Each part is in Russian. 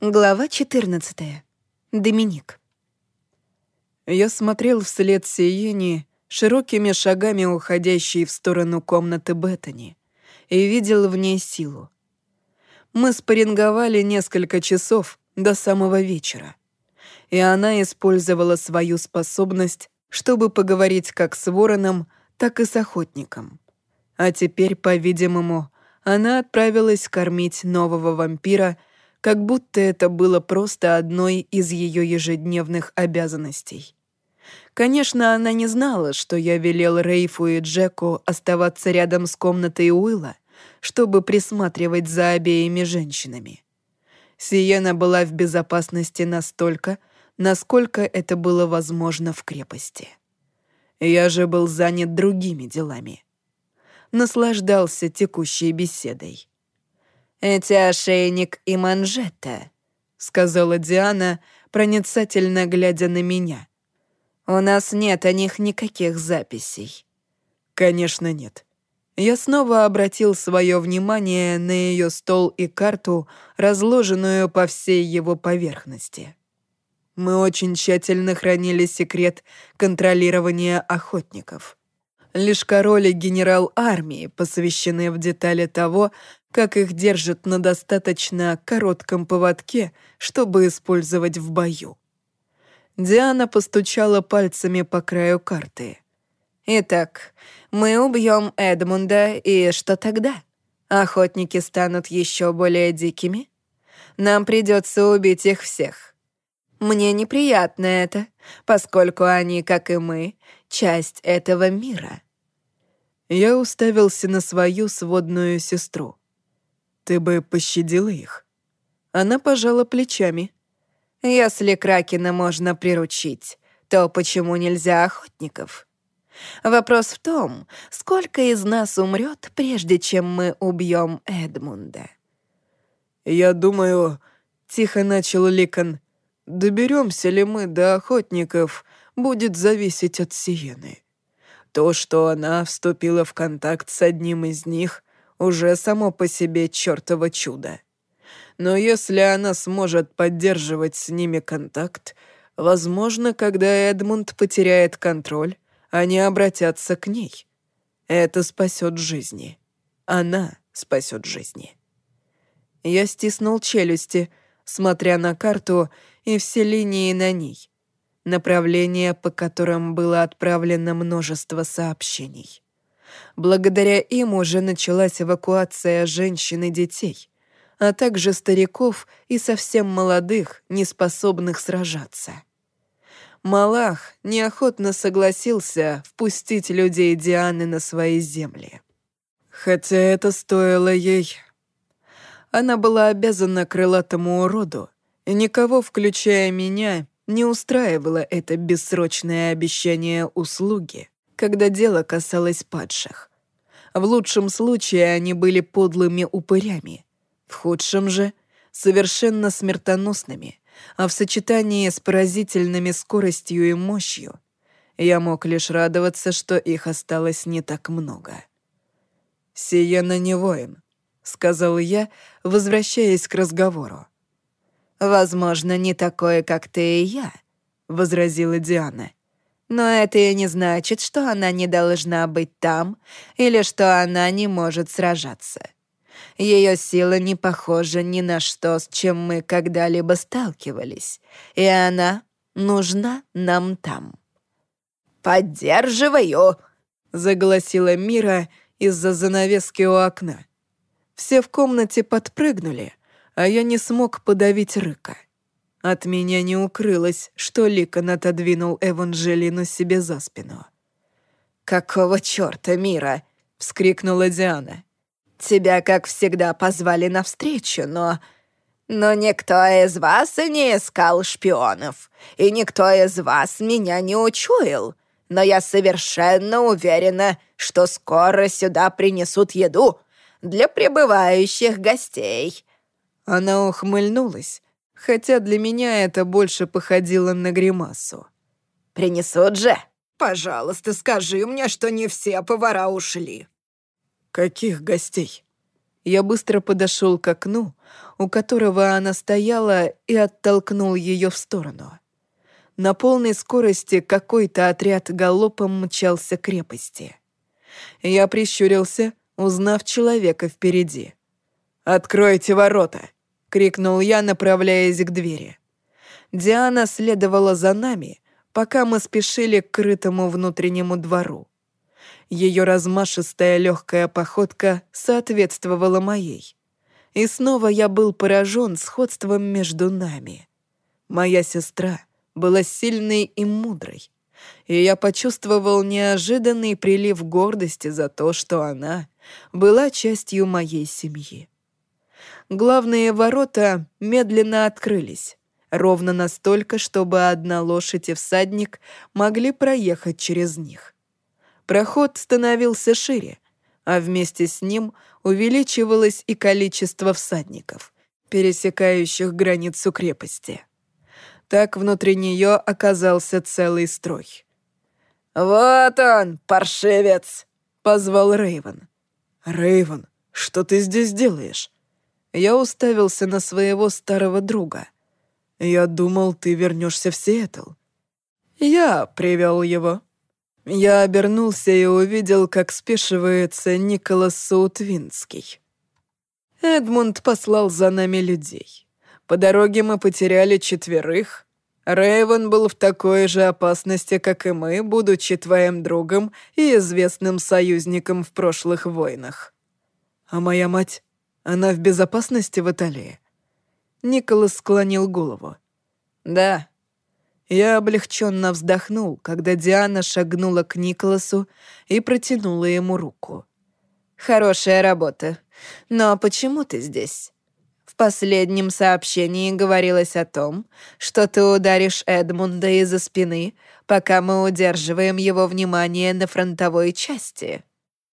Глава 14. Доминик. Я смотрел вслед Сиене, широкими шагами уходящей в сторону комнаты Беттани, и видел в ней силу. Мы спарринговали несколько часов до самого вечера, и она использовала свою способность, чтобы поговорить как с вороном, так и с охотником. А теперь, по-видимому, она отправилась кормить нового вампира — как будто это было просто одной из ее ежедневных обязанностей. Конечно, она не знала, что я велел Рейфу и Джеку оставаться рядом с комнатой Уилла, чтобы присматривать за обеими женщинами. Сиена была в безопасности настолько, насколько это было возможно в крепости. Я же был занят другими делами. Наслаждался текущей беседой. «Эти ошейник и манжета», — сказала Диана, проницательно глядя на меня. «У нас нет о них никаких записей». «Конечно нет». Я снова обратил свое внимание на ее стол и карту, разложенную по всей его поверхности. Мы очень тщательно хранили секрет контролирования охотников. Лишь король и генерал армии посвящены в детали того, как их держат на достаточно коротком поводке, чтобы использовать в бою. Диана постучала пальцами по краю карты. «Итак, мы убьем Эдмунда, и что тогда? Охотники станут еще более дикими? Нам придется убить их всех. Мне неприятно это, поскольку они, как и мы, часть этого мира». Я уставился на свою сводную сестру. Ты бы пощадила их?» Она пожала плечами. «Если Кракена можно приручить, то почему нельзя охотников? Вопрос в том, сколько из нас умрет, прежде чем мы убьем Эдмунда?» «Я думаю...» — тихо начал Ликон. «Доберемся ли мы до охотников, будет зависеть от Сиены. То, что она вступила в контакт с одним из них, уже само по себе чертово чудо. Но если она сможет поддерживать с ними контакт, возможно, когда Эдмунд потеряет контроль, они обратятся к ней. Это спасет жизни. Она спасет жизни. Я стиснул челюсти, смотря на карту и все линии на ней, направления, по которым было отправлено множество сообщений. Благодаря им уже началась эвакуация женщин и детей, а также стариков и совсем молодых, неспособных сражаться. Малах неохотно согласился впустить людей Дианы на свои земли. Хотя это стоило ей... Она была обязана крылатому уроду, и никого, включая меня, не устраивало это бессрочное обещание услуги, когда дело касалось падших. В лучшем случае они были подлыми упырями, в худшем же — совершенно смертоносными, а в сочетании с поразительными скоростью и мощью я мог лишь радоваться, что их осталось не так много. «Сиена не воин», — сказал я, возвращаясь к разговору. «Возможно, не такое, как ты и я», — возразила Диана. Но это и не значит, что она не должна быть там или что она не может сражаться. Ее сила не похожа ни на что, с чем мы когда-либо сталкивались, и она нужна нам там. «Поддерживаю!» — заголосила Мира из-за занавески у окна. Все в комнате подпрыгнули, а я не смог подавить рыка. От меня не укрылось, что Ликон отодвинул Эванжелину себе за спину. «Какого чёрта, Мира?» — вскрикнула Диана. «Тебя, как всегда, позвали навстречу, но...» «Но никто из вас и не искал шпионов, и никто из вас меня не учуял. Но я совершенно уверена, что скоро сюда принесут еду для прибывающих гостей». Она ухмыльнулась, хотя для меня это больше походило на гримасу. «Принесут же? Пожалуйста, скажи мне, что не все повара ушли». «Каких гостей?» Я быстро подошел к окну, у которого она стояла, и оттолкнул ее в сторону. На полной скорости какой-то отряд галопом мчался к крепости. Я прищурился, узнав человека впереди. «Откройте ворота!» — крикнул я, направляясь к двери. Диана следовала за нами, пока мы спешили к крытому внутреннему двору. Ее размашистая легкая походка соответствовала моей. И снова я был поражен сходством между нами. Моя сестра была сильной и мудрой, и я почувствовал неожиданный прилив гордости за то, что она была частью моей семьи. Главные ворота медленно открылись, ровно настолько, чтобы одна лошадь и всадник могли проехать через них. Проход становился шире, а вместе с ним увеличивалось и количество всадников, пересекающих границу крепости. Так внутри нее оказался целый строй. «Вот он, паршивец!» — позвал Рейвен. Рейвен, что ты здесь делаешь?» Я уставился на своего старого друга. «Я думал, ты вернешься в Сиэтл». «Я привел его», я обернулся и увидел, как спешивается Николас Саутвинский. Эдмунд послал за нами людей. По дороге мы потеряли четверых. Рэйвен был в такой же опасности, как и мы, будучи твоим другом и известным союзником в прошлых войнах. А моя мать, она в безопасности в Италии? Николас склонил голову. Да, я облегченно вздохнул, когда Диана шагнула к Николасу и протянула ему руку. «Хорошая работа. Но почему ты здесь?» В последнем сообщении говорилось о том, что ты ударишь Эдмунда из-за спины, пока мы удерживаем его внимание на фронтовой части.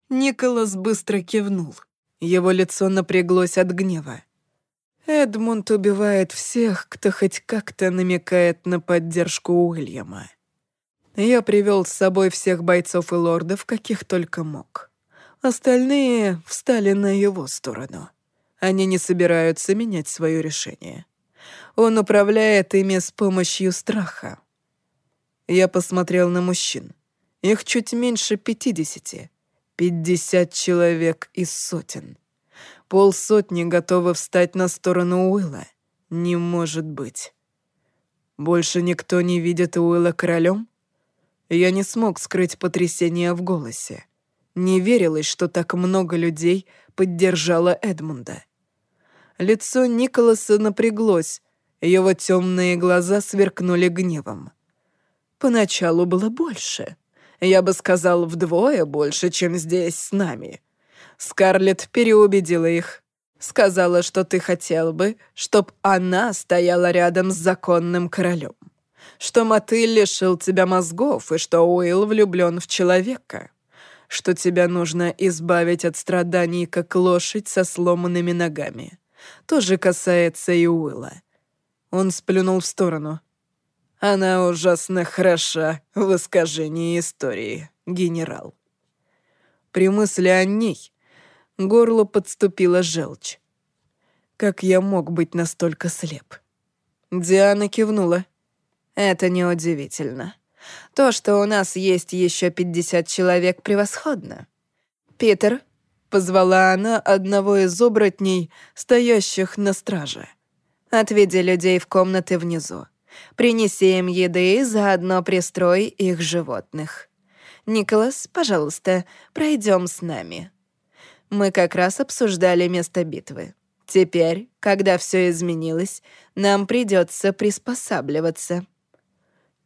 Николас быстро кивнул. Его лицо напряглось от гнева. Эдмунд убивает всех, кто хоть как-то намекает на поддержку Уильяма. Я привел с собой всех бойцов и лордов, каких только мог. Остальные встали на его сторону. Они не собираются менять свое решение. Он управляет ими с помощью страха. Я посмотрел на мужчин. Их чуть меньше пятидесяти. Пятьдесят человек из сотен. Полсотни готовы встать на сторону Уилла. Не может быть. Больше никто не видит Уилла королем? Я не смог скрыть потрясение в голосе. Не верилось, что так много людей поддержало Эдмунда. Лицо Николаса напряглось, его темные глаза сверкнули гневом. Поначалу было больше. Я бы сказал, вдвое больше, чем здесь с нами. Скарлетт переубедила их. Сказала, что ты хотел бы, чтоб она стояла рядом с законным королем. Что Мотыль лишил тебя мозгов, и что Уилл влюблен в человека. Что тебя нужно избавить от страданий, как лошадь со сломанными ногами. То же касается и Уилла. Он сплюнул в сторону. Она ужасно хороша в искажении истории, генерал. При мысли о ней горло подступила желчь. Как я мог быть настолько слеп? Диана кивнула. «Это неудивительно. То, что у нас есть еще пятьдесят человек, превосходно. Питер», — позвала она одного из оборотней, стоящих на страже. «Отведи людей в комнаты внизу. Принеси им еды заодно пристрой их животных. Николас, пожалуйста, пройдем с нами». Мы как раз обсуждали место битвы. Теперь, когда все изменилось, нам придется приспосабливаться».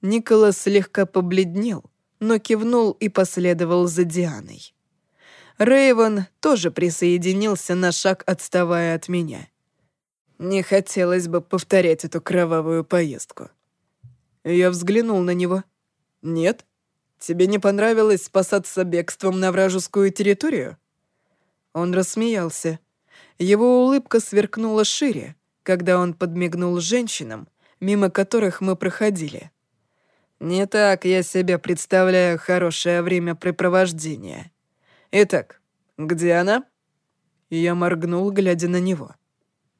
Николас слегка побледнел, но кивнул и последовал за Дианой. Рейвен тоже присоединился на шаг, отставая от меня. Не хотелось бы повторять эту кровавую поездку. Я взглянул на него. «Нет? Тебе не понравилось спасаться бегством на вражескую территорию?» Он рассмеялся. Его улыбка сверкнула шире, когда он подмигнул женщинам, мимо которых мы проходили. Не так я себе представляю хорошее времяпрепровождение. Итак, где она? Я моргнул, глядя на него.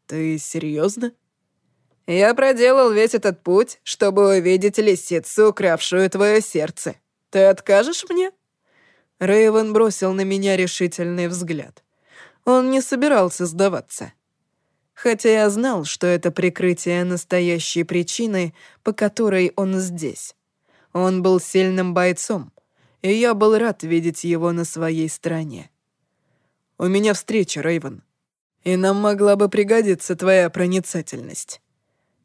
«Ты серьезно? «Я проделал весь этот путь, чтобы увидеть лисицу, укравшую твое сердце. Ты откажешь мне?» Рэйвен бросил на меня решительный взгляд. Он не собирался сдаваться. Хотя я знал, что это прикрытие настоящей причины, по которой он здесь. Он был сильным бойцом, и я был рад видеть его на своей стороне. «У меня встреча, Рэйвен, и нам могла бы пригодиться твоя проницательность».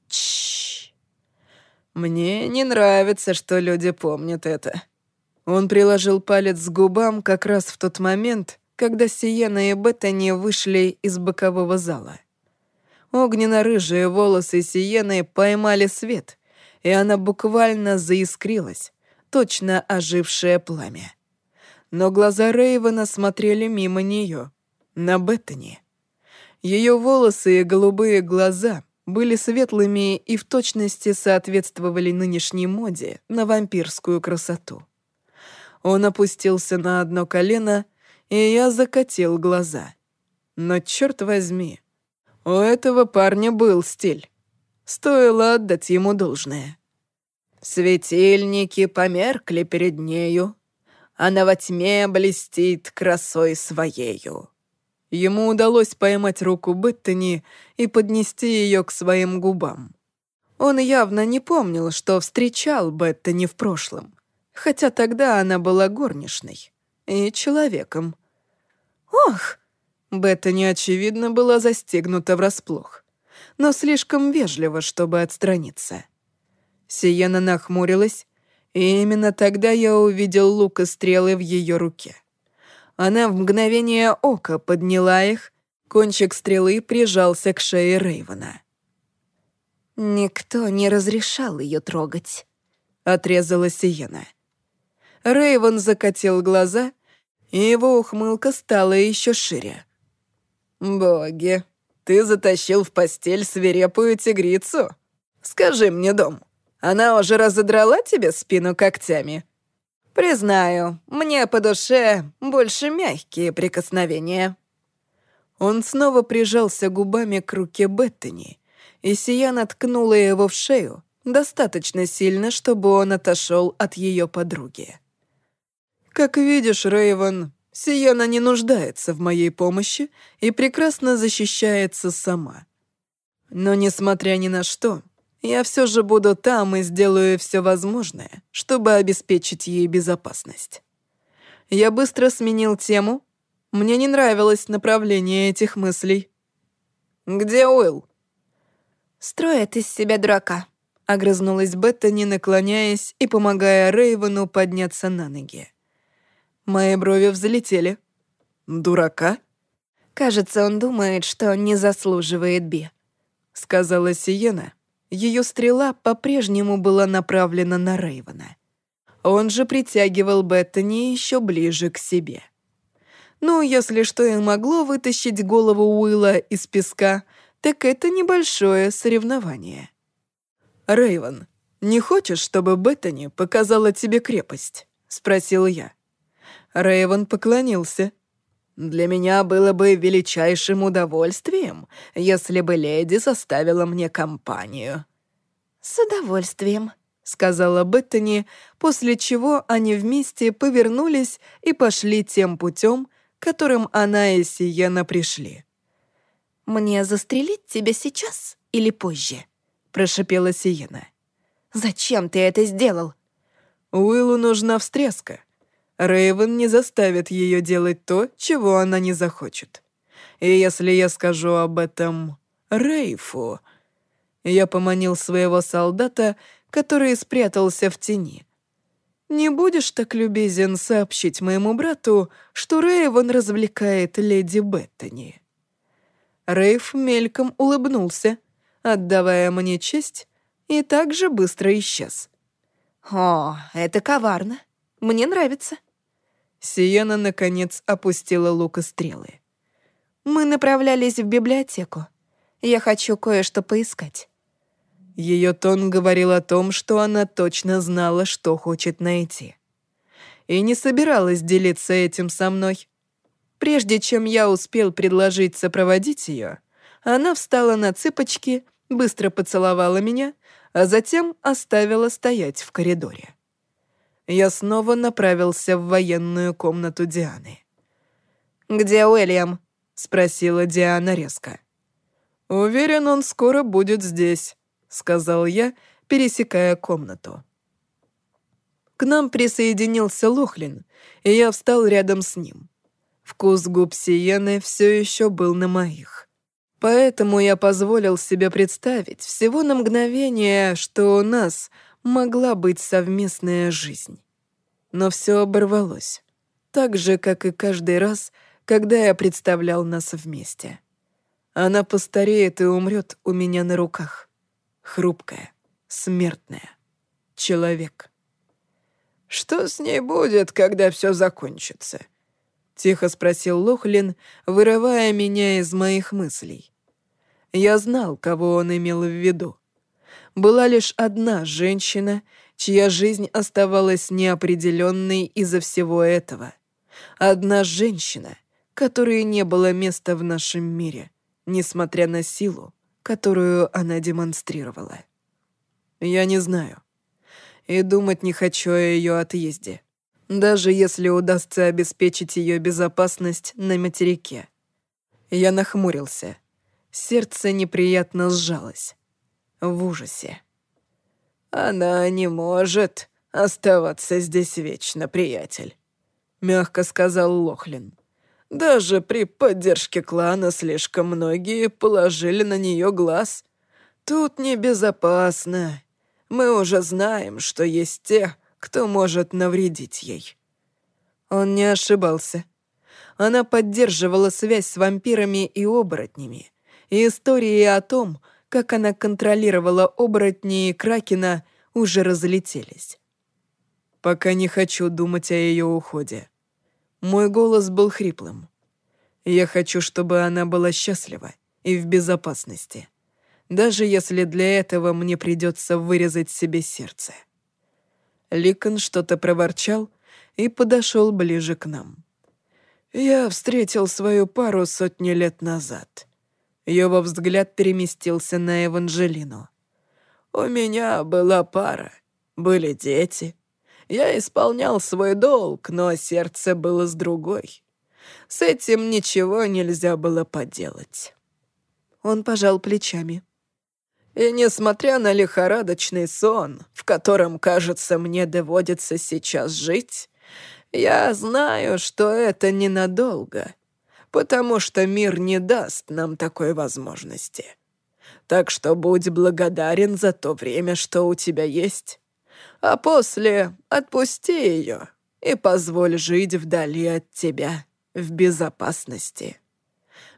Чш. Мне не нравится, что люди помнят это. Он приложил палец к губам как раз в тот момент, когда Сиена и Беттани вышли из бокового зала. Огненно-рыжие волосы Сиены поймали свет, и она буквально заискрилась, точно ожившее пламя. Но глаза Рейвена смотрели мимо нее, на Беттани. Ее волосы и голубые глаза были светлыми и в точности соответствовали нынешней моде на вампирскую красоту. Он опустился на одно колено, и я закатил глаза. Но черт возьми, у этого парня был стиль. Стоило отдать ему должное. Светильники померкли перед нею, она во тьме блестит красой своею. Ему удалось поймать руку Беттани и поднести ее к своим губам. Он явно не помнил, что встречал Беттани в прошлом хотя тогда она была горничной и человеком. «Ох!» Бетта неочевидно была застегнута врасплох, но слишком вежливо, чтобы отстраниться. Сиена нахмурилась, и именно тогда я увидел лук и стрелы в ее руке. Она в мгновение ока подняла их, кончик стрелы прижался к шее Рейвена. «Никто не разрешал ее трогать», — отрезала Сиена. Рейвен закатил глаза, и его ухмылка стала еще шире. «Боги, ты затащил в постель свирепую тигрицу? Скажи мне, дом, она уже разодрала тебе спину когтями?» «Признаю, мне по душе больше мягкие прикосновения». Он снова прижался губами к руке Беттани, и Сияна ткнула его в шею достаточно сильно, чтобы он отошел от ее подруги. Как видишь, Рейвен, Сиена не нуждается в моей помощи и прекрасно защищается сама. Но, несмотря ни на что, я все же буду там и сделаю все возможное, чтобы обеспечить ей безопасность. Я быстро сменил тему. Мне не нравилось направление этих мыслей. «Где Уилл?» «Строит из себя дурака», — огрызнулась Бетта, не наклоняясь и помогая Рейвену подняться на ноги. Мои брови взлетели. «Дурака?» «Кажется, он думает, что не заслуживает Би», — сказала Сиена. Ее стрела по-прежнему была направлена на Рейвена. Он же притягивал Беттани еще ближе к себе. Ну, если что и могло вытащить голову Уилла из песка, так это небольшое соревнование. Рейвен, не хочешь, чтобы Беттани показала тебе крепость?» — спросил я. Рэйвен поклонился. «Для меня было бы величайшим удовольствием, если бы леди составила мне компанию». «С удовольствием», — сказала Беттани, после чего они вместе повернулись и пошли тем путем, которым она и Сиена пришли. «Мне застрелить тебя сейчас или позже?» — прошипела Сиена. «Зачем ты это сделал?» «Уиллу нужна встряска. Рейвен не заставит ее делать то, чего она не захочет. И если я скажу об этом Рейфу... Я поманил своего солдата, который спрятался в тени. «Не будешь так любезен сообщить моему брату, что Рейвен развлекает леди Беттани?» Рейф мельком улыбнулся, отдавая мне честь, и также быстро исчез. «О, это коварно. Мне нравится». Сиена, наконец, опустила лук и стрелы. «Мы направлялись в библиотеку. Я хочу кое-что поискать». Ее тон говорил о том, что она точно знала, что хочет найти. И не собиралась делиться этим со мной. Прежде чем я успел предложить сопроводить ее, она встала на цыпочки, быстро поцеловала меня, а затем оставила стоять в коридоре. Я снова направился в военную комнату Дианы. «Где Уильям?» — спросила Диана резко. «Уверен, он скоро будет здесь», — сказал я, пересекая комнату. К нам присоединился Лохлин, и я встал рядом с ним. Вкус губ Сиены все еще был на моих. Поэтому я позволил себе представить всего на мгновение, что у нас могла быть совместная жизнь. Но все оборвалось, так же, как и каждый раз, когда я представлял нас вместе. Она постареет и умрет у меня на руках. Хрупкая, смертная. Человек. «Что с ней будет, когда все закончится?» — тихо спросил Лохлин, вырывая меня из моих мыслей. Я знал, кого он имел в виду. Была лишь одна женщина, чья жизнь оставалась неопределенной из-за всего этого. Одна женщина, которой не было места в нашем мире, несмотря на силу, которую она демонстрировала. Я не знаю. И думать не хочу о ее отъезде даже если удастся обеспечить ее безопасность на материке. Я нахмурился. Сердце неприятно сжалось. В ужасе. «Она не может оставаться здесь вечно, приятель», — мягко сказал Лохлин. «Даже при поддержке клана слишком многие положили на нее глаз. Тут небезопасно. Мы уже знаем, что есть те, кто может навредить ей». Он не ошибался. Она поддерживала связь с вампирами и оборотнями, и истории о том, как она контролировала оборотни и Кракена, уже разлетелись. Пока не хочу думать о ее уходе. Мой голос был хриплым. Я хочу, чтобы она была счастлива и в безопасности, даже если для этого мне придется вырезать себе сердце. Ликон что-то проворчал и подошел ближе к нам. «Я встретил свою пару сотни лет назад». Его взгляд переместился на Эванжелину. «У меня была пара, были дети. Я исполнял свой долг, но сердце было с другой. С этим ничего нельзя было поделать». Он пожал плечами. И несмотря на лихорадочный сон, в котором, кажется, мне доводится сейчас жить, я знаю, что это ненадолго, потому что мир не даст нам такой возможности. Так что будь благодарен за то время, что у тебя есть, а после отпусти ее и позволь жить вдали от тебя, в безопасности.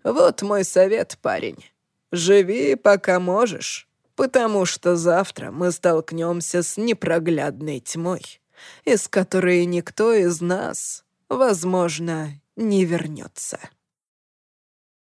Вот мой совет, парень. Живи, пока можешь, потому что завтра мы столкнемся с непроглядной тьмой, из которой никто из нас, возможно, не вернется.